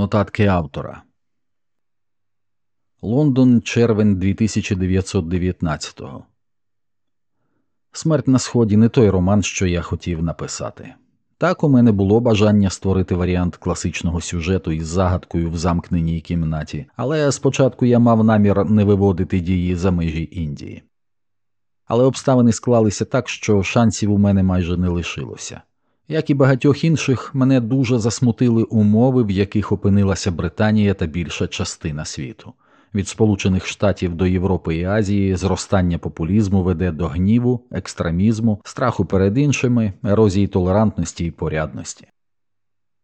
Нотатки автора Лондон, червень 2919-го. Смерть на сході не той роман, що я хотів написати. Так у мене було бажання створити варіант класичного сюжету із загадкою в замкненій кімнаті, але спочатку я мав намір не виводити дії за межі Індії. Але обставини склалися так, що шансів у мене майже не лишилося. Як і багатьох інших, мене дуже засмутили умови, в яких опинилася Британія та більша частина світу. Від Сполучених Штатів до Європи і Азії зростання популізму веде до гніву, екстремізму, страху перед іншими, ерозії толерантності і порядності.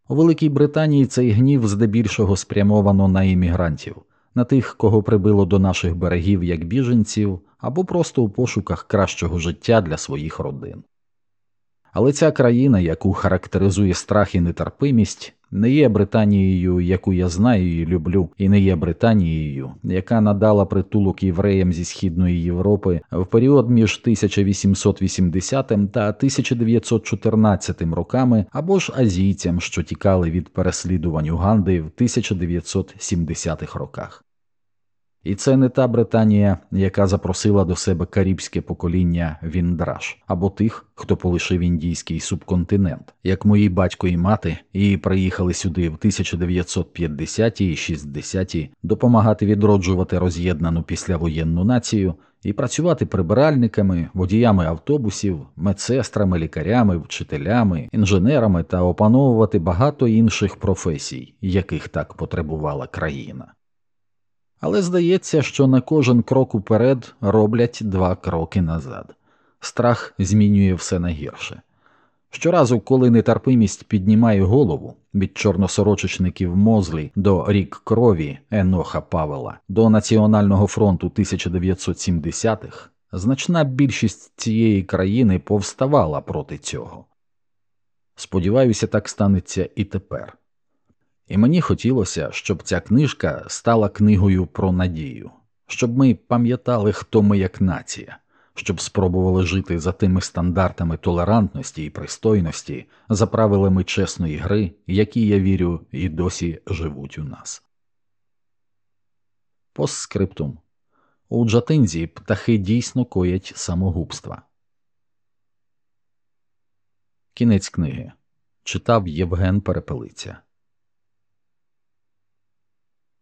У Великій Британії цей гнів здебільшого спрямовано на іммігрантів, на тих, кого прибило до наших берегів як біженців, або просто у пошуках кращого життя для своїх родин. Але ця країна, яку характеризує страх і нетерпимість, не є Британією, яку я знаю і люблю, і не є Британією, яка надала притулок євреям зі Східної Європи в період між 1880 та 1914 роками або ж азійцям, що тікали від переслідувань Уганди в 1970-х роках. І це не та Британія, яка запросила до себе карибське покоління Віндраш або тих, хто полишив індійський субконтинент, як мої батько і мати, і приїхали сюди в 1950-ті і 60-ті допомагати відроджувати роз'єднану післявоєнну націю і працювати прибиральниками, водіями автобусів, медсестрами, лікарями, вчителями, інженерами та опановувати багато інших професій, яких так потребувала країна. Але здається, що на кожен крок уперед роблять два кроки назад. Страх змінює все на гірше. Щоразу, коли нетерпимість піднімає голову від чорносорочечників Мозлі до рік крові Еноха Павела до Національного фронту 1970-х, значна більшість цієї країни повставала проти цього. Сподіваюся, так станеться і тепер. І мені хотілося, щоб ця книжка стала книгою про надію, щоб ми пам'ятали, хто ми як нація, щоб спробували жити за тими стандартами толерантності і пристойності, за правилами чесної гри, які, я вірю, і досі живуть у нас. Постскриптум. У Джатинзі птахи дійсно коять самогубства. Кінець книги читав Євген Перепелиця